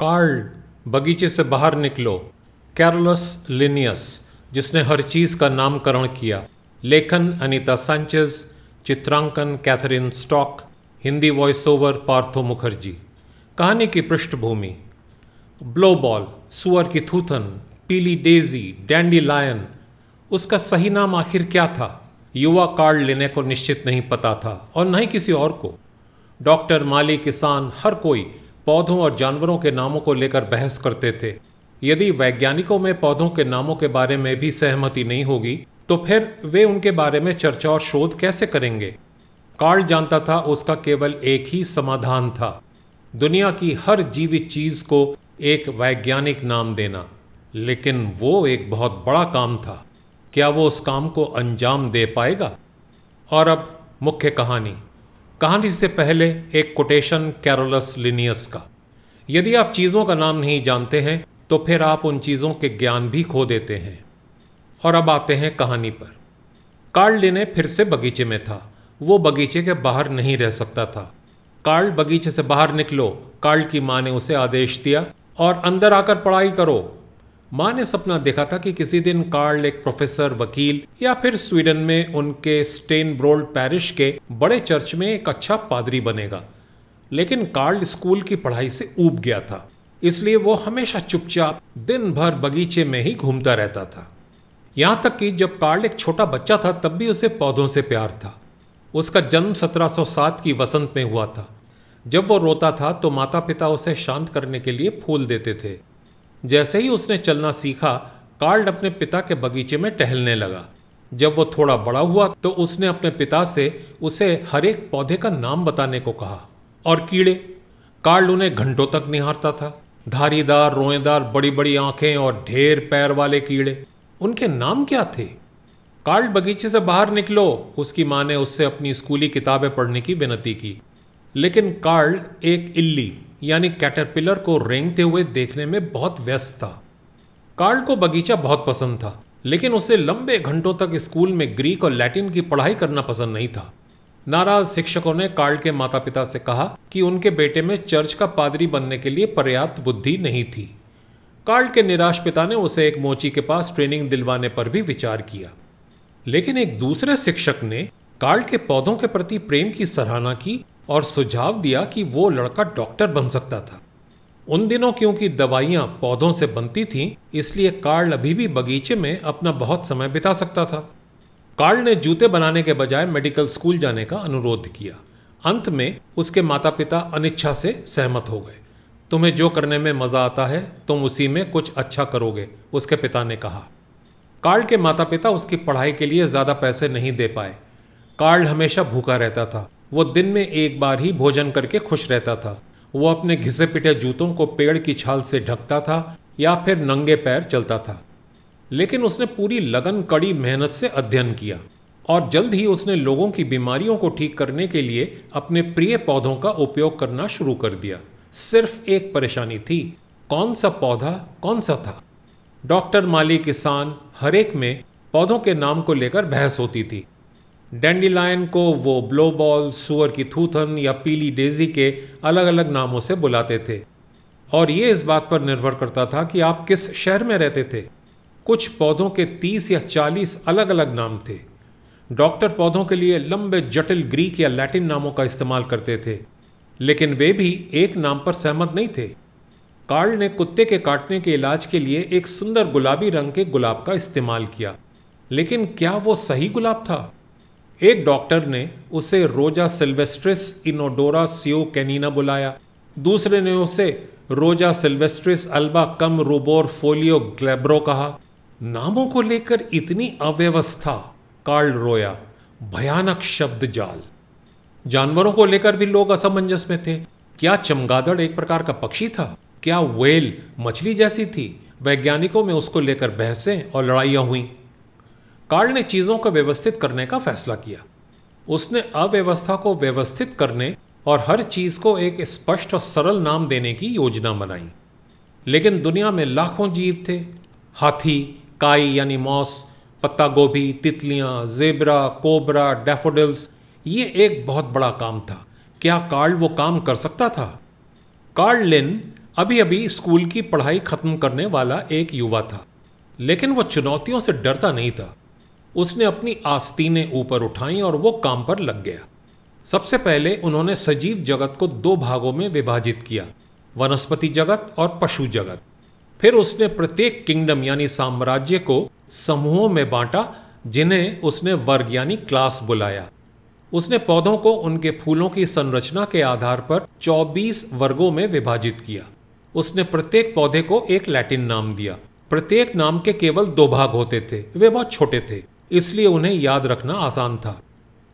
Karl बगीचे से बाहर निकलो। कैरलस लिनियस, जिसने हर चीज़ का नामकरण किया। लेखन अनीता सांचेज, चित्रांकन Katherine Stock, Hindi voice over Partho Mukherjee. कहानी की पृष्ठभूमि। ब्लो बॉल सुअर की थूथन, पीली डेजी, डैंडी लायन। उसका सही नाम आखिर क्या था? युवा कार्ड लेने को निश्चित नहीं पता था, और न ही किसी और को। डॉक्टर माली किसान, हर कोई पौधों और जानवरों के नामों को लेकर बहस करते थे। यदि वैज्ञानिकों में पौधों के नामों के बारे में भी सहमति नहीं होगी तो फिर वे उनके बारे में चर्चा और शोध कैसे करेंगे? कार्ल जानता था उसका केवल एक ही समाधान था, दुनिया की हर जीवित चीज़ को एक वैज्ञानिक नाम देना। लेकिन वो एक बहुत बड़ा काम था। क्या वो उस काम को अंजाम दे पाएगा? और अब मुख्य कहानी। कहानी से पहले एक कोटेशन कैरोलस लिनियस का। यदि आप चीज़ों का नाम नहीं जानते हैं तो फिर आप उन चीज़ों के ज्ञान भी खो देते हैं। और अब आते हैं कहानी पर। कार्ल लिने फिर से बगीचे में था। वो बगीचे के बाहर नहीं रह सकता था। कार्ल बगीचे से बाहर निकलो। कार्ल की माँ ने उसे आदेश दिया और अंदर आकर पढ़ाई करो। माँ ने सपना देखा था कि किसी दिन कार्ल एक प्रोफेसर, वकील या फिर स्वीडन में उनके स्टेन ब्रोल्ड पैरिश के बड़े चर्च में एक अच्छा पादरी बनेगा। लेकिन कार्ल स्कूल की पढ़ाई से ऊब गया था। इसलिए वो हमेशा चुपचाप दिन भर बगीचे में ही घूमता रहता था। यहाँ तक कि जब कार्ल एक छोटा बच्चा था, तब भी उसे पौधों से प्यार था। उसका जन्म 1707 की वसंत में हुआ था। जब वो रोता था तो माता पिता उसे शांत करने के लिए फूल देते थे। जैसे ही उसने चलना सीखा, कार्ल अपने पिता के बगीचे में टहलने लगा। जब वो थोड़ा बड़ा हुआ तो उसने अपने पिता से उसे हर एक पौधे का नाम बताने को कहा। और कीड़े? कार्ल उन्हें घंटों तक निहारता था। धारीदार, रोएदार बड़ी बड़ी आँखें और ढेर पैर वाले कीड़े। उनके नाम क्या थे? कार्ल बगीचे से बाहर निकलो, उसकी माँ ने उससे अपनी स्कूली किताबें पढ़ने की विनती की। लेकिन कार्ल एक इल्ली यानी कैटरपिलर को रेंगते हुए देखने में बहुत व्यस्त था। कार्ल को बगीचा बहुत पसंद था, लेकिन उसे लंबे घंटों तक स्कूल में ग्रीक और लैटिन की पढ़ाई करना पसंद नहीं था। नाराज़ शिक्षकों ने कार्ल के माता पिता से कहा कि उनके बेटे में चर्च का पादरी बनने के लिए पर्याप्त बुद्धि नहीं थी। कार्ल के निराश पिता ने उसे एक मोची के पास ट्रेनिंग दिलवाने पर भी विचार किया। लेकिन एक दूसरे शिक्षक ने कार्ल के पौधों के प्रति प्रेम की सराहना की और सुझाव दिया कि वो लड़का डॉक्टर बन सकता था। उन दिनों क्योंकि दवाइयाँ पौधों से बनती थीं, इसलिए कार्ल अभी भी बगीचे में अपना बहुत समय बिता सकता था। कार्ल ने जूते बनाने के बजाय मेडिकल स्कूल जाने का अनुरोध किया। अंत में उसके माता पिता अनिच्छा से सहमत हो गए। तुम्हें जो करने में मज़ा आता है, तुम उसी में कुछ अच्छा करोगे, उसके पिता ने कहा। कार्ल के माता पिता उसकी पढ़ाई के लिए ज़्यादा पैसे नहीं दे पाए। कार्ल हमेशा भूखा रहता था। वो दिन में एक बार ही भोजन करके खुश रहता था। वो अपने घिसे पिटे जूतों को पेड़ की छाल से ढकता था या फिर नंगे पैर चलता था। लेकिन उसने पूरी लगन कड़ी मेहनत से अध्ययन किया और जल्द ही उसने लोगों की बीमारियों को ठीक करने के लिए अपने प्रिय पौधों का उपयोग करना शुरू कर दिया। सिर्फ़ एक परेशानी थी, कौन सा पौधा कौन सा था? डॉक्टर माली किसान हरेक में पौधों के नाम को लेकर बहस होती थी। डेंडीलायन को वो ब्लो बॉल सुअर की थूथन या पीली डेजी के अलग अलग नामों से बुलाते थे। और ये इस बात पर निर्भर करता था कि आप किस शहर में रहते थे। कुछ पौधों के तीस या चालीस अलग अलग नाम थे। डॉक्टर पौधों के लिए लंबे, जटिल ग्रीक या लैटिन नामों का इस्तेमाल करते थे। लेकिन वे भी एक नाम पर सहमत नहीं थे। कार्ल ने कुत्ते के काटने के इलाज के लिए एक सुंदर गुलाबी रंग के गुलाब का इस्तेमाल किया। लेकिन क्या वो सही गुलाब था? एक डॉक्टर ने उसे रोजा सिल्वेस्ट्रिस इनोडोरा सियो कैनिना बुलाया। दूसरे ने उसे रोजा सिल्वेस्ट्रिस अल्बा कम रूबोर फोलियो ग्लेब्रो कहा। नामों को लेकर इतनी अव्यवस्था, कार्ल रोया, भयानक शब्द जाल। जानवरों को लेकर भी लोग असमंजस में थे। क्या चमगादड़ एक प्रकार का पक्षी था? क्या वेल मछली जैसी थी? वैज्ञानिकों में उसको लेकर बहसें और लड़ाइयाँ हुई। कार्ल ने चीज़ों को व्यवस्थित करने का फैसला किया। उसने अव्यवस्था को व्यवस्थित करने और हर चीज़ को एक स्पष्ट और सरल नाम देने की योजना बनाई। लेकिन दुनिया में लाखों जीव थे। हाथी, काई यानी मॉस पत्ता गोभी तितलियाँ, जेबरा, कोबरा, डेफोडिल्स, ये एक बहुत बड़ा काम था। क्या कार्ल वो काम कर सकता था? कार्ल लिन अभी अभी स्कूल की पढ़ाई खत्म करने वाला एक युवा था। लेकिन वो चुनौतियों से डरता नहीं था। उसने अपनी आस्तीनें ऊपर उठाई और वो काम पर लग गया। सबसे पहले उन्होंने सजीव जगत को दो भागों में विभाजित किया, वनस्पति जगत और पशु जगत। फिर उसने प्रत्येक किंगडम यानी साम्राज्य को समूहों में बांटा, जिन्हें उसने वर्ग यानी क्लास बुलाया। उसने पौधों को उनके फूलों की संरचना के आधार पर 24 वर्गों में विभाजित किया। उसने प्रत्येक पौधे को एक लैटिन नाम दिया। प्रत्येक नाम के केवल दो भाग होते थे, वे बहुत छोटे थे। इसलिए उन्हें याद रखना आसान था।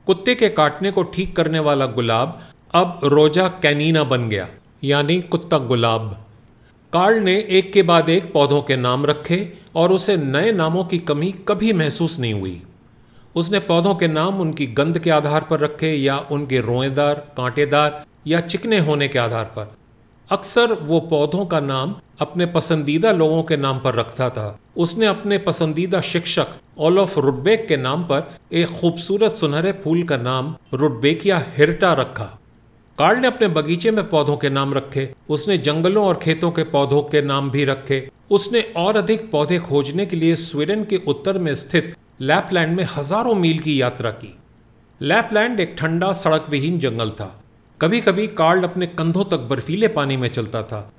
कुत्ते के काटने को ठीक करने वाला गुलाब अब रोजा कैनीना बन गया, यानी कुत्ता गुलाब। कार्ल ने एक के बाद एक पौधों के नाम रखे और उसे नए नामों की कमी कभी महसूस नहीं हुई। उसने पौधों के नाम उनकी गंध के आधार पर रखे या उनके रोएदार, कांटेदार या चिकने होने के आधार पर। अक्सर वो पौधों का नाम अपने पसंदीदा लोगों के नाम पर रखता था। उसने अपने पसंदीदा शिक्षक ओलोफ रुडबेक के नाम पर एक खूबसूरत सुनहरे फूल का नाम रुडबेकिया हिरटा रखा। कार्ल ने अपने बगीचे में पौधों के नाम रखे, उसने जंगलों और खेतों के पौधों के नाम भी रखे। उसने और अधिक पौधे खोजने के लिए स्वीडन के उत्तर में स्थित लैपलैंड में हज़ारों मील की यात्रा की। लैपलैंड एक ठंडा सड़क विहीन जंगल था। कभी कभी कार्ल अपने कंधों तक बर्फीले पानी में चलता था।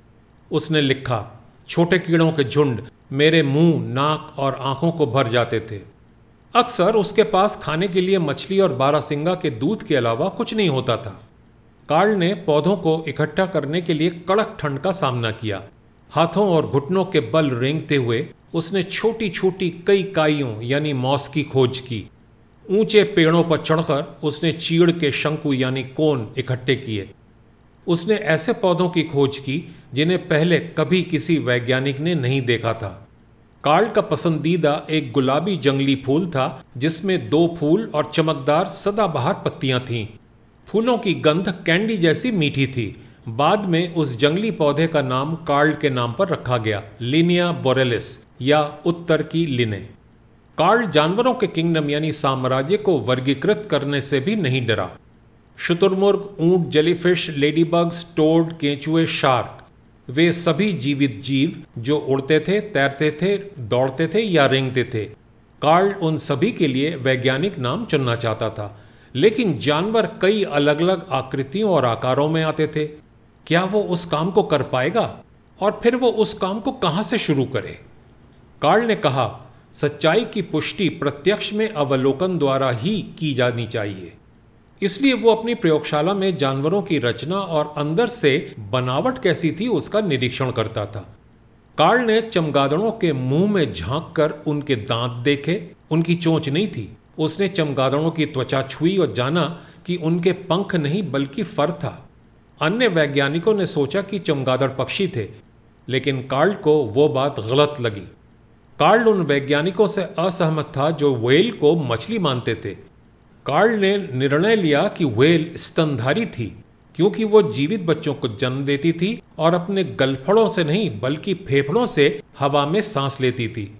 उसने लिखा, छोटे कीड़ों के झुंड मेरे मुँह, नाक और आँखों को भर जाते थे। अक्सर उसके पास खाने के लिए मछली और बारासिंगा के दूध के अलावा कुछ नहीं होता था। कार्ल ने पौधों को इकट्ठा करने के लिए कड़क ठंड का सामना किया। हाथों और घुटनों के बल रेंगते हुए उसने छोटी छोटी कई काइयों, यानी मॉस की खोज की। ऊँचे पेड़ों पर चढ़कर उसने चीड़ के शंकु यानी कोन इकट्ठे किए। उसने ऐसे पौधों की खोज की जिन्हें पहले कभी किसी वैज्ञानिक ने नहीं देखा था। कार्ल का पसंदीदा एक गुलाबी जंगली फूल था, जिसमें दो फूल और चमकदार सदाबहार पत्तियाँ थीं। फूलों की गंध कैंडी जैसी मीठी थी। बाद में उस जंगली पौधे का नाम कार्ल के नाम पर रखा गया, लिनिया बोरेलिस, या उत्तर की लिने। कार्ल जानवरों के किंगडम यानी साम्राज्य को वर्गीकृत करने से भी नहीं डरा। शुतुरमुर्ग, ऊँट, जेलीफिश, लेडीबग्स, टोड, केंचुए, शार्क, वे सभी जीवित जीव जो उड़ते थे, तैरते थे, दौड़ते थे या रेंगते थे। कार्ल उन सभी के लिए वैज्ञानिक नाम चुनना चाहता था, लेकिन जानवर कई अलग अलग आकृतियों और आकारों में आते थे। क्या वो उस काम को कर पाएगा? और फिर वो उस काम को कहाँ से शुरू करे? कार्ल ने कहा सच्चाई की पुष्टि प्रत्यक्ष में अवलोकन द्वारा ही की जानी चाहिए। इसलिए वो अपनी प्रयोगशाला में जानवरों की रचना और अंदर से बनावट कैसी थी उसका निरीक्षण करता था। कार्ल ने चमगादड़ों के मुँह में झाँक कर उनके दांत देखे। उनकी चोंच नहीं थी। उसने चमगादड़ों की त्वचा छुई और जाना कि उनके पंख नहीं बल्कि फर था। अन्य वैज्ञानिकों ने सोचा कि चमगादड़ पक्षी थे, लेकिन कार्ल को वो बात गलत लगी। कार्ल उन वैज्ञानिकों से असहमत था जो वेल को मछली मानते थे। कार्ल ने निर्णय लिया कि वेल स्तनधारी थी, क्योंकि वो जीवित बच्चों को जन्म देती थी और अपने गलफड़ों से नहीं, बल्कि फेफड़ों से हवा में सांस लेती थी।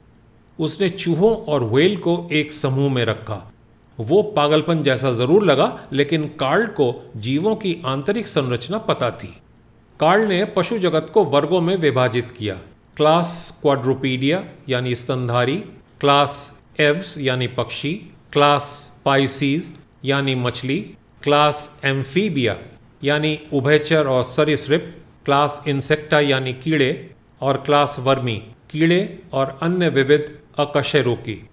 उसने चूहों और वेल को एक समूह में रखा। वो पागलपन जैसा ज़रूर लगा, लेकिन कार्ल को जीवों की आंतरिक संरचना पता थी। कार्ल ने पशु जगत को वर्गों में विभाजित किया। क्लास क्वाड्रोपीडिया, यानी स्तनधारी, क्लास एव्स, यानी पक्षी, क्लास पाइसीज, यानी मछली, क्लास एम्फीबिया, यानी उभयचर और सरिसृप, क्लास इंसेक्टा, यानी कीड़े, और क्लास वर्मी, कीड़े और अन्य विविध अकशेरों की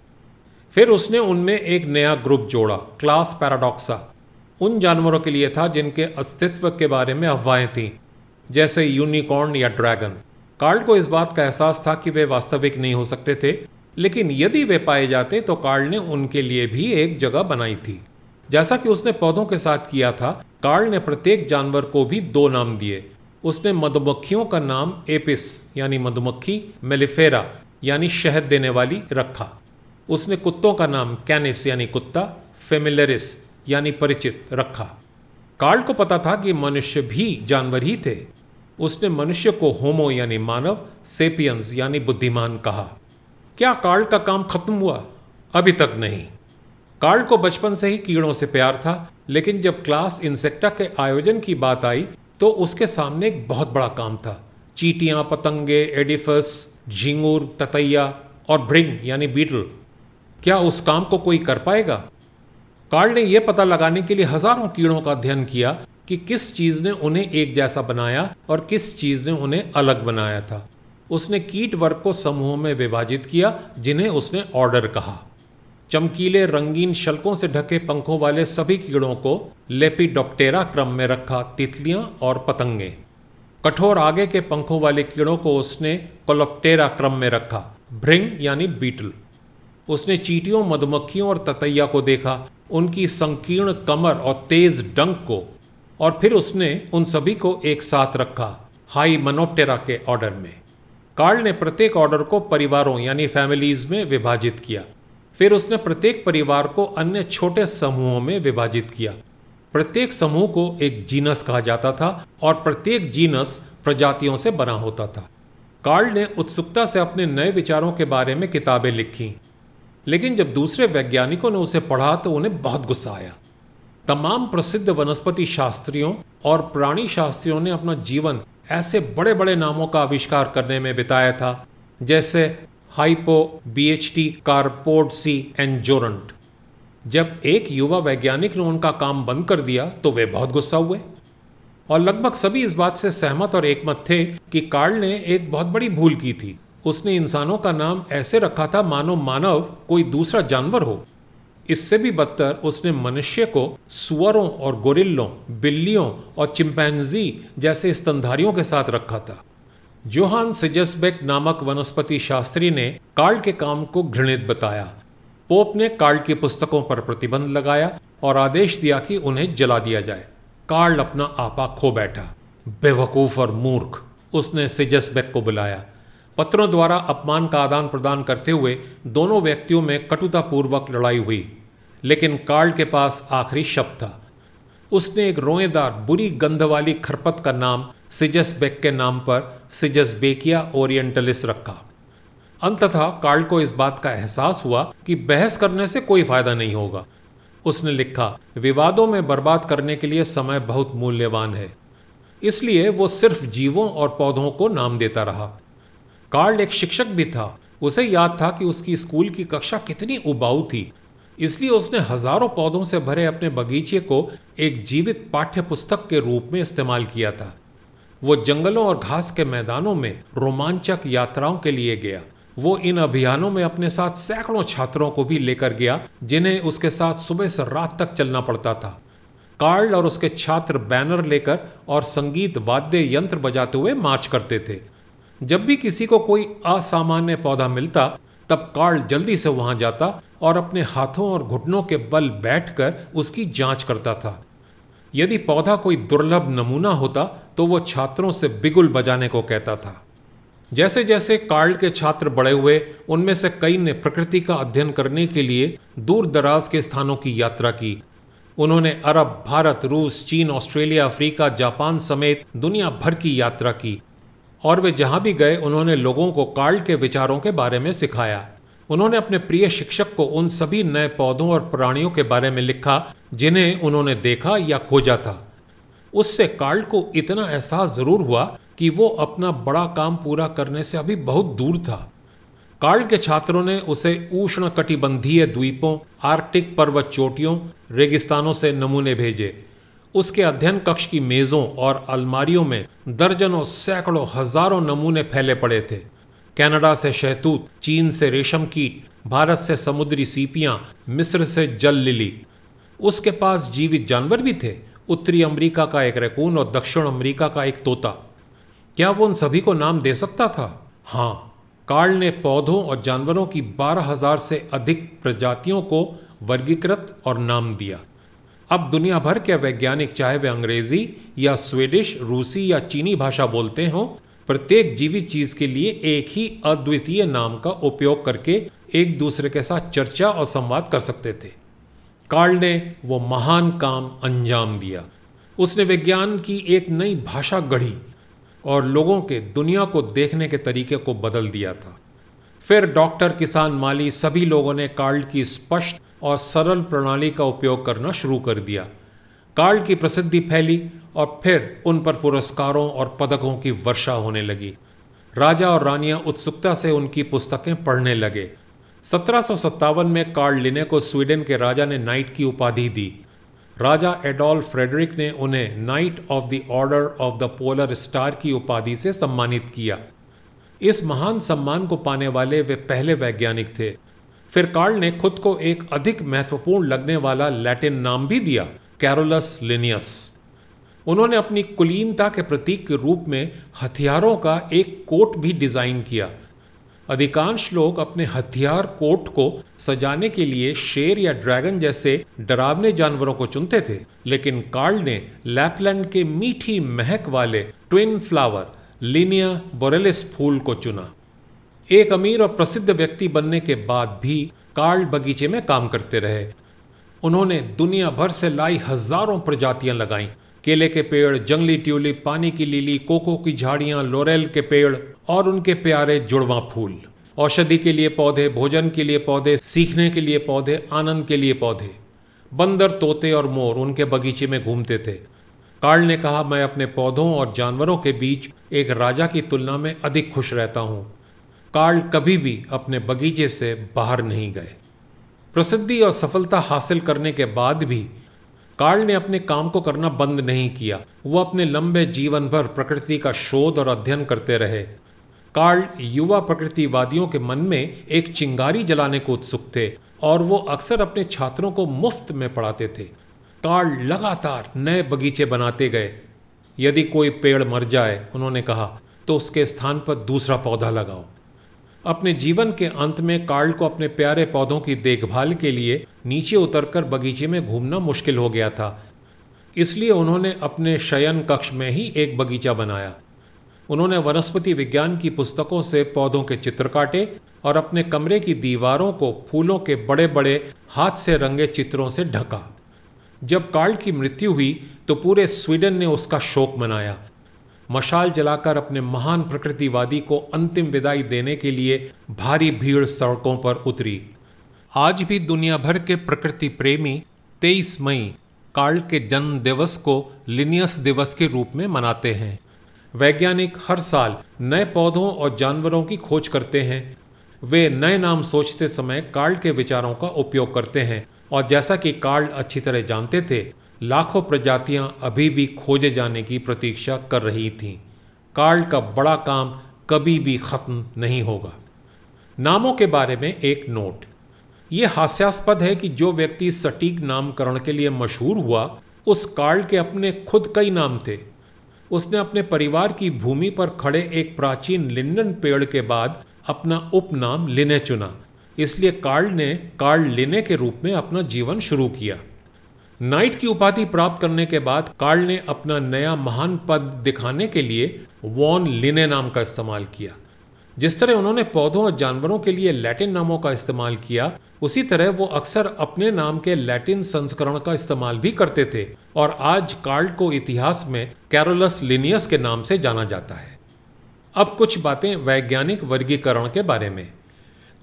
फिर उसने उनमें एक नया ग्रुप जोड़ा, क्लास पैराडॉक्सा। उन जानवरों के लिए था जिनके अस्तित्व के बारे में अफवाहें थीं, जैसे यूनिकॉर्न या ड्रैगन। कार्ल को इस बात का एहसास था कि वे वास्तविक नहीं हो सकते थे, लेकिन यदि वे पाए जाते तो कार्ल ने उनके लिए भी एक जगह बनाई थी। जैसा कि उसने पौधों के साथ किया था, कार्ल ने प्रत्येक जानवर को भी दो नाम दिए। उसने मधुमक्खियों का नाम एपिस, यानी मधुमक्खी, मेलिफेरा, यानी शहद देने वाली रखा। उसने कुत्तों का नाम कैनिस, यानी कुत्ता, फेमिलरिस, यानी परिचित रखा। कार्ल को पता था कि मनुष्य भी जानवर ही थे। उसने मनुष्य को होमो यानी मानव, सेपियंस यानी बुद्धिमान कहा। क्या कार्ल का काम खत्म हुआ? अभी तक नहीं। कार्ल को बचपन से ही कीड़ों से प्यार था, लेकिन जब क्लास इंसेक्टा के आयोजन की बात आई तो उसके सामने एक बहुत बड़ा काम था। चीटियाँ, पतंगे, एडिफस, झिंगूर, ततैया और ब्रिंग यानी बीटल। क्या उस काम को कोई कर पाएगा? कार्ल ने यह पता लगाने के लिए हज़ारों कीड़ों का अध्ययन किया कि किस चीज़ ने उन्हें एक जैसा बनाया और किस चीज़ ने उन्हें अलग बनाया था। उसने कीट वर्ग को समूहों में विभाजित किया, जिन्हें उसने ऑर्डर कहा। चमकीले रंगीन शल्कों से ढके पंखों वाले सभी कीड़ों को लेपिडोप्टेरा क्रम में रखा तितलियाँ और पतंगे। कठोर आगे के पंखों वाले कीड़ों को उसने कोलोप्टेरा क्रम में रखा, भृंग यानी बीटल। उसने चीटियों, मधुमक्खियों और ततैया को देखा। उनकी संकीर्ण कमर और तेज डंक को और फिर उसने उन सभी को एक साथ रखा, हाई मनोप्टेरा के ऑर्डर में। कार्ल ने प्रत्येक ऑर्डर को परिवारों, यानी फैमिलीज़ में विभाजित किया। फिर उसने प्रत्येक परिवार को अन्य छोटे समूहों में विभाजित किया। प्रत्येक समूह को एक जीनस कहा जाता था और प्रत्येक जीनस प्रजातियों से बना होता था। कार्ल ने उत्सुकता से अपने नए विचारों के बारे में किताबें लिखीं। लेकिन जब दूसरे वैज्ञानिकों ने उसे पढ़ा तो उन्हें बहुत गुस्सा आया। तमाम प्रसिद्ध वनस्पति शास्त्रियों और प्राणी शास्त्रियों ने अपना जीवन ऐसे बड़े बड़े नामों का आविष्कार करने में बिताया था, जैसे hypo B H T C एंजोरंट। जब एक युवा वैज्ञानिक ने उनका काम बंद कर दिया तो वे बहुत गुस्सा हुए। और लगभग सभी इस बात से सहमत और एकमत थे कि कार्ल ने एक बहुत बड़ी भूल की थी। उसने इंसानों का नाम ऐसे रखा था, मानो मानव कोई दूसरा जानवर हो। इससे भी बदतर उसने मनुष्य को सुअरों और गोरिल्लों, बिल्लियों और चिंपैंजी जैसे स्तनधारियों के साथ रखा था। जोहान सिजसबेक नामक वनस्पति शास्त्री ने कार्ल के काम को घृणित बताया। पोप ने कार्ल की पुस्तकों पर प्रतिबंध लगाया और आदेश दिया कि उन्हें जला दिया जाए। कार्ल अपना आपा खो बैठा। बेवकूफ़ और मूर्ख, उसने सिजसबेक को बुलाया। पत्रों द्वारा अपमान का आदान प्रदान करते हुए दोनों व्यक्तियों में कटुतापूर्वक लड़ाई हुई। लेकिन कार्ल के पास आखिरी शब्द था। उसने एक रोएदार, बुरी गंध वाली खरपत का नाम सिजस बेक के नाम पर सिजस बेकिया ओरिएंटलिस रखा। अंततः कार्ल को इस बात का एहसास हुआ कि बहस करने से कोई फ़ायदा नहीं होगा। उसने लिखा, विवादों में बर्बाद करने के लिए समय बहुत मूल्यवान है। इसलिए वो सिर्फ़ जीवों और पौधों को नाम देता रहा। कार्ल एक शिक्षक भी था। उसे याद था कि उसकी स्कूल की कक्षा कितनी उबाऊ थी। इसलिए उसने हज़ारों पौधों से भरे अपने बगीचे को एक जीवित पाठ्य पुस्तक के रूप में इस्तेमाल किया था। वो जंगलों और घास के मैदानों में रोमांचक यात्राओं के लिए गया। वो इन अभियानों में अपने साथ सैकड़ों छात्रों को भी लेकर गया, जिन्हें उसके साथ सुबह से रात तक चलना पड़ता था। कार्ल और उसके छात्र बैनर लेकर और संगीत, वाद्य, यंत्र बजाते हुए मार्च करते थे। जब भी किसी को कोई असामान्य पौधा मिलता तब कार्ल जल्दी से वहाँ जाता और अपने हाथों और घुटनों के बल बैठकर उसकी जाँच करता था। यदि पौधा कोई दुर्लभ नमूना होता तो वो छात्रों से बिगुल बजाने को कहता था। जैसे जैसे कार्ल के छात्र बड़े हुए, उनमें से कई ने प्रकृति का अध्ययन करने के लिए दूर दराज के स्थानों की यात्रा की। उन्होंने अरब, भारत, रूस, चीन, ऑस्ट्रेलिया, अफ्रीका, जापान समेत दुनिया भर की यात्रा की। और वे जहाँ भी गए, उन्होंने लोगों को कार्ल के विचारों के बारे में सिखाया। उन्होंने अपने प्रिय शिक्षक को उन सभी नए पौधों और प्राणियों के बारे में लिखा, जिन्हें उन्होंने देखा या खोजा था। उससे कार्ल को इतना एहसास ज़रूर हुआ कि वो अपना बड़ा काम पूरा करने से अभी बहुत दूर था। कार्ल के छात्रों ने उसे उष्ण कटिबंधीय द्वीपों, आर्कटिक पर्वत चोटियों, रेगिस्तानों से नमूने भेजे। उसके अध्ययन कक्ष की मेज़ों और अलमारियों में दर्जनों, सैकड़ों, हज़ारों नमूने फैले पड़े थे। कनाडा से शहतूत, चीन से रेशम कीट, भारत से समुद्री सीपियाँ, मिस्र से जल लिली। उसके पास जीवित जानवर भी थे। उत्तरी अमेरिका का एक रैकून और दक्षिण अमेरिका का एक तोता। क्या वो उन सभी को नाम दे सकता था? हाँ कार्ल ने पौधों और जानवरों की बारह हज़ार से अधिक प्रजातियों को वर्गीकृत और नाम दिया। अब दुनिया भर के वैज्ञानिक, चाहे वे अंग्रेज़ी या स्वीडिश, रूसी या चीनी भाषा बोलते हों, प्रत्येक जीवित चीज़ के लिए एक ही अद्वितीय नाम का उपयोग करके एक दूसरे के साथ चर्चा और संवाद कर सकते थे। कार्ल ने वो महान काम अंजाम दिया। उसने विज्ञान की एक नई भाषा गढ़ी और लोगों के, दुनिया को देखने के तरीके को बदल दिया था। फिर डॉक्टर किसान माली सभी लोगों ने कार्ल की स्पष्ट और सरल प्रणाली का उपयोग करना शुरू कर दिया। कार्ल की प्रसिद्धि फैली और फिर उन पर पुरस्कारों और पदकों की वर्षा होने लगी। राजा और रानियाँ उत्सुकता से उनकी पुस्तकें पढ़ने लगे। सत्रह सौ सत्तावन में कार्ल लिने को स्वीडन के राजा ने नाइट की उपाधि दी। राजा एडोल्फ फ्रेडरिक ने उन्हें knight of the order of the polar star की उपाधि से सम्मानित किया। इस महान सम्मान को पाने वाले वे पहले वैज्ञानिक थे। फिर कार्ल ने खुद को एक अधिक महत्वपूर्ण लगने वाला लैटिन नाम भी दिया, कैरोलस लिनियस। उन्होंने अपनी कुलीनता के प्रतीक के रूप में हथियारों का एक कोट भी डिज़ाइन किया। अधिकांश लोग अपने हथियार कोट को सजाने के लिए शेर या ड्रैगन जैसे डरावने जानवरों को चुनते थे, लेकिन कार्ल ने लैपलैंड के मीठी महक वाले ट्विन फ्लावर, लिनिया बोरेलिस फूल को चुना। एक अमीर और प्रसिद्ध व्यक्ति बनने के बाद भी कार्ल बगीचे में काम करते रहे। उन्होंने दुनिया भर से लाई हज़ारों प्रजातियाँ लगाई। केले के पेड़, जंगली ट्यूलिप, पानी की लीली, कोको की झाड़ियाँ, लोरेल के पेड़ और उनके प्यारे जुड़वा फूल। औषधि के लिए पौधे, भोजन के लिए पौधे, सीखने के लिए पौधे, आनंद के लिए पौधे। बंदर, तोते और मोर उनके बगीचे में घूमते थे। कार्ल ने कहा, मैं अपने पौधों और जानवरों के बीच एक राजा की तुलना में अधिक खुश रहता हूँ। कार्ल कभी भी अपने बगीचे से बाहर नहीं गए। प्रसिद्धि और सफलता हासिल करने के बाद भी कार्ल ने अपने काम को करना बंद नहीं किया। वो अपने लंबे जीवन भर प्रकृति का शोध और अध्ययन करते रहे। कार्ल युवा प्रकृतिवादियों के मन में एक चिंगारी जलाने को उत्सुक थे और वो अक्सर अपने छात्रों को मुफ़्त में पढ़ाते थे। कार्ल लगातार नए बगीचे बनाते गए। यदि कोई पेड़ मर जाए, उन्होंने कहा तो उसके स्थान पर दूसरा पौधा लगाओ। अपने जीवन के अंत में कार्ल को अपने प्यारे पौधों की देखभाल के लिए नीचे उतरकर बगीचे में घूमना मुश्किल हो गया था। इसलिए उन्होंने अपने शयन कक्ष में ही एक बगीचा बनाया। उन्होंने वनस्पति विज्ञान की पुस्तकों से पौधों के चित्र काटे और अपने कमरे की दीवारों को फूलों के बड़े बड़े हाथ से रंगे चित्रों से ढका। जब कार्ल की मृत्यु हुई तो पूरे स्वीडन ने उसका शोक मनाया। मशाल जलाकर अपने महान प्रकृतिवादी को अंतिम विदाई देने के लिए भारी भीड़ सड़कों पर उतरी। आज भी दुनिया भर के प्रकृति प्रेमी 23 मई कार्ल के जन्म दिवस को लिनियस दिवस के रूप में मनाते हैं। वैज्ञानिक हर साल नए पौधों और जानवरों की खोज करते हैं। वे नए नाम सोचते समय कार्ल के विचारों का उपयोग करते हैं और जैसा कि कार्ल अच्छी तरह जानते थे लाखों प्रजातियाँ अभी भी खोजे जाने की प्रतीक्षा कर रही थीं। कार्ल का बड़ा काम कभी भी ख़त्म नहीं होगा। नामों के बारे में एक नोट। ये हास्यास्पद है कि जो व्यक्ति सटीक नामकरण के लिए मशहूर हुआ, उस कार्ल के अपने खुद कई नाम थे। उसने अपने परिवार की भूमि पर खड़े एक प्राचीन लिनन पेड़ के बाद अपना उपनाम लिने चुना। इसलिए कार्ल ने कार्ल लिने के रूप में अपना जीवन शुरू किया। नाइट की उपाधि प्राप्त करने के बाद कार्ल ने अपना नया महान पद दिखाने के लिए वॉन लिने नाम का इस्तेमाल किया। जिस तरह उन्होंने पौधों और जानवरों के लिए लैटिन नामों का इस्तेमाल किया, उसी तरह वो अक्सर अपने नाम के लैटिन संस्करण का इस्तेमाल भी करते थे और आज कार्ल को इतिहास में कैरोलस लिनियस के नाम से जाना जाता है। अब कुछ बातें वैज्ञानिक वर्गीकरण के बारे में।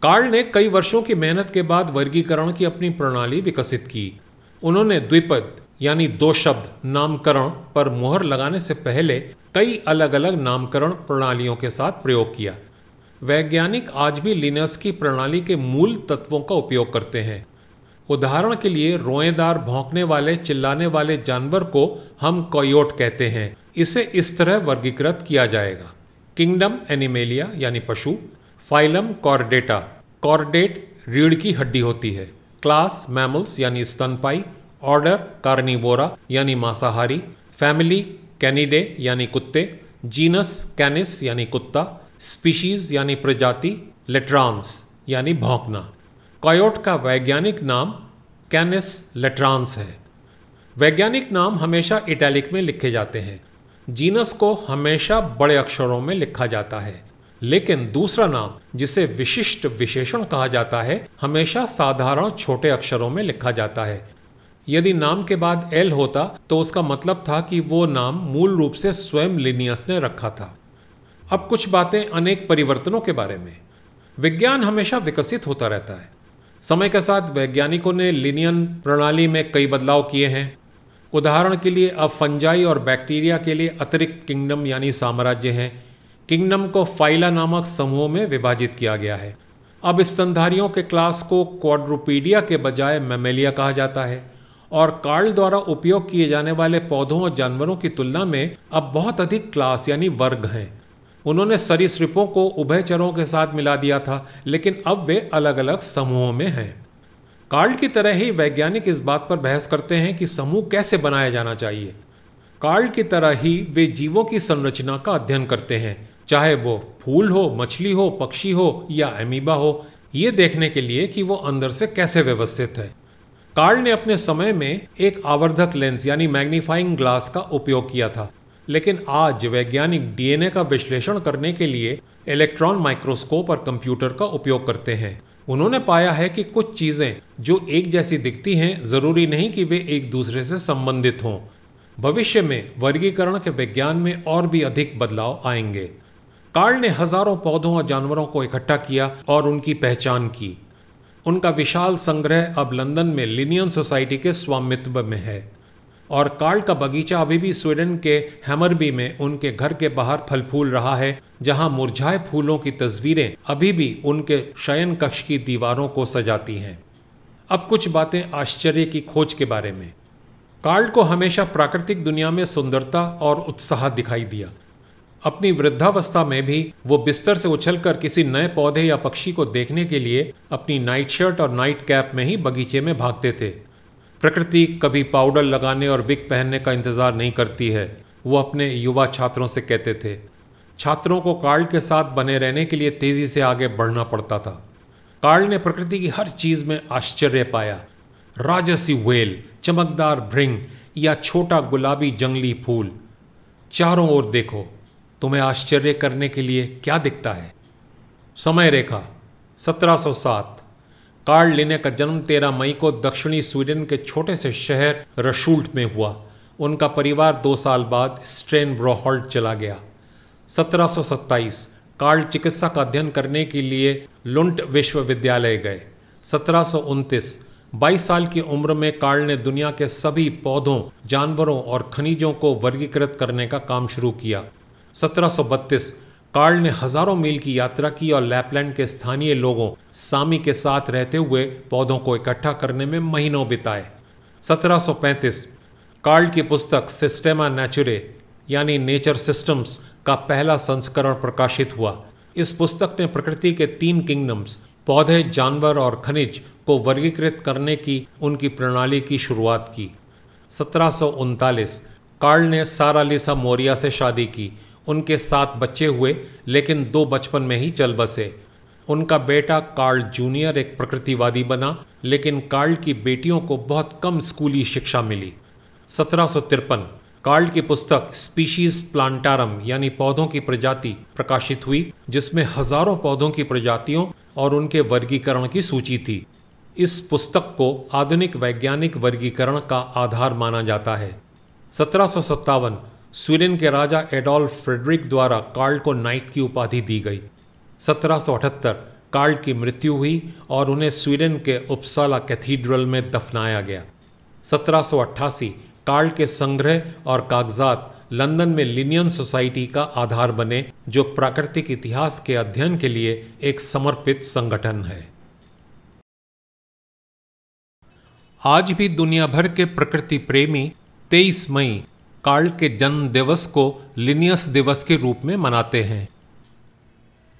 कार्ल ने कई वर्षों की मेहनत के बाद वर्गीकरण की अपनी प्रणाली विकसित की। उन्होंने द्विपद, यानी दो शब्द, नामकरण पर मोहर लगाने से पहले कई अलग अलग नामकरण प्रणालियों के साथ प्रयोग किया। वैज्ञानिक आज भी लिनस की प्रणाली के मूल तत्वों का उपयोग करते हैं। उदाहरण के लिए रोएदार भौंकने वाले, चिल्लाने वाले जानवर को हम कोयोट कहते हैं। इसे इस तरह वर्गीकृत किया जाएगा। किंगडम एनिमेलिया, यानी पशु। Phylum Chordata. कॉर्डेट, रीढ़ की हड्डी होती है। क्लास मैमल्स यानी स्तनपाई ऑर्डर कार्निवोरा यानी मांसाहारी फैमिली कैनिडे यानी कुत्ते जीनस कैनिस यानी कुत्ता स्पीशीज यानी प्रजाति लेट्रांस यानी भौंकना कॉयोट का वैज्ञानिक नाम कैनिस लेट्रांस है वैज्ञानिक नाम हमेशा इटैलिक में लिखे जाते हैं जीनस को हमेशा बड़े अक्षरों में लिखा जाता है लेकिन दूसरा नाम, जिसे विशिष्ट विशेषण कहा जाता है, हमेशा साधारण छोटे अक्षरों में लिखा जाता है। यदि नाम के बाद एल होता तो उसका मतलब था कि वो नाम मूल रूप से स्वयं लिनियस ने रखा था। अब कुछ बातें अनेक परिवर्तनों के बारे में। विज्ञान हमेशा विकसित होता रहता है। समय के साथ वैज्ञानिकों ने लिनियन प्रणाली में कई बदलाव किए हैं। उदाहरण के लिए अब फंजाई और बैक्टीरिया के लिए अतिरिक्त किंगडम यानी साम्राज्य हैं। किंगडम को फाइला नामक समूहों में विभाजित किया गया है। अब स्तनधारियों के क्लास को क्वाड्रुपीडिया के बजाय मेमेलिया कहा जाता है और कार्ल द्वारा उपयोग किए जाने वाले पौधों और जानवरों की तुलना में अब बहुत अधिक क्लास यानी वर्ग हैं। उन्होंने सरीसृपों को उभयचरों के साथ मिला दिया था, लेकिन अब वे अलग अलग समूहों में हैं। कार्ल की तरह ही वैज्ञानिक इस बात पर बहस करते हैं कि समूह कैसे बनाया जाना चाहिए। कार्ल की तरह ही वे जीवों की संरचना का अध्ययन करते हैं। चाहे वो फूल हो, मछली हो, पक्षी हो या एमीबा हो, ये देखने के लिए कि वो अंदर से कैसे व्यवस्थित है। कार्ल ने अपने समय में एक आवर्धक लेंस यानी मैग्नीफाइंग ग्लास का उपयोग किया था, लेकिन आज वैज्ञानिक डीएनए का विश्लेषण करने के लिए इलेक्ट्रॉन माइक्रोस्कोप और कंप्यूटर का उपयोग करते हैं। उन्होंने पाया है कि कुछ चीज़ें जो एक जैसी दिखती हैं, ज़रूरी नहीं कि वे एक दूसरे से संबंधित हों। भविष्य में वर्गीकरण के विज्ञान में और भी अधिक बदलाव आएँगे। कार्ल ने हज़ारों पौधों और जानवरों को इकट्ठा किया और उनकी पहचान की। उनका विशाल संग्रह अब लंदन में लिनियन सोसाइटी के स्वामित्व में है। और कार्ल का बगीचा अभी भी स्वीडन के हैमरबी में उनके घर के बाहर फल फूल रहा है, जहाँ मुरझाए फूलों की तस्वीरें अभी भी उनके शयन कक्ष की दीवारों को सजाती हैं। अब कुछ बातें आश्चर्य की खोज के बारे में। कार्ल को हमेशा प्राकृतिक दुनिया में सुंदरता और उत्साह दिखाई दिया। अपनी वृद्धावस्था में भी वो बिस्तर से उछलकर किसी नए पौधे या पक्षी को देखने के लिए अपनी नाइट शर्ट और नाइट कैप में ही बगीचे में भागते थे। प्रकृति कभी पाउडर लगाने और विक पहनने का इंतज़ार नहीं करती है, वो अपने युवा छात्रों से कहते थे। छात्रों को कार्ल के साथ बने रहने के लिए तेज़ी से आगे बढ़ना पड़ता था। कार्ल ने प्रकृति की हर चीज़ में आश्चर्य पाया। राजसी वेल चमकदार भृंग या छोटा गुलाबी जंगली फूल। चारों ओर देखो तुम्हें आश्चर्य करने के लिए क्या दिखता है? समय रेखा 1707 कार्ल लिने का जन्म 13 मई को दक्षिणी स्वीडन के छोटे से शहर रशुल्ट में हुआ। उनका परिवार दो साल बाद स्ट्रेन ब्रोहॉल्ट चला गया। 1727 कार्ल चिकित्सा का अध्ययन करने के लिए लुंट विश्वविद्यालय गए। सत्रह 22 साल की उम्र में कार्ल ने दुनिया के सभी पौधों, जानवरों और खनिजों को वर्गीकृत करने का काम शुरू किया। 1732 कार्ल ने हज़ारों मील की यात्रा की और लैपलैंड के स्थानीय लोगों सामी के साथ रहते हुए पौधों को इकट्ठा करने में महीनों बिताए। 1735 कार्ल की पुस्तक सिस्टेमा नेचुरे, यानी नेचर सिस्टम्स, का पहला संस्करण प्रकाशित हुआ। इस पुस्तक ने प्रकृति के तीन किंगडम्स, पौधे, जानवर और खनिज, को वर्गीकृत करने की, उनकी प्रणाली की शुरुआत की। सत्रह कार्ल ने सारा लिसा मोरिया से शादी की। उनके सात बच्चे हुए, लेकिन दो बचपन में ही चल बसे। उनका बेटा कार्ल जूनियर एक प्रकृतिवादी बना, लेकिन कार्ल की बेटियों को बहुत कम स्कूली शिक्षा मिली। सत्रह कार्ल की पुस्तक स्पीशीज प्लांटारम, यानी पौधों की प्रजाति, प्रकाशित हुई, जिसमें हज़ारों पौधों की प्रजातियों और उनके वर्गीकरण की सूची थी। इस पुस्तक को आधुनिक वैज्ञानिक वर्गीकरण का आधार माना जाता है। सत्रह स्वीडन के राजा एडोल्फ फ्रेडरिक द्वारा कार्ल को नाइट की उपाधि दी गई। 1778 कार्ल की मृत्यु हुई और उन्हें स्वीडन के उपसाला कैथीड्रल में दफनाया गया। 1788 कार्ल के संग्रह और कागजात लंदन में लिनियन सोसाइटी का आधार बने, जो प्राकृतिक इतिहास के अध्ययन के लिए एक समर्पित संगठन है। आज भी दुनिया भर के प्रकृति प्रेमी 23 मई कार्ल के जन्म दिवस को लिनियस दिवस के रूप में मनाते हैं।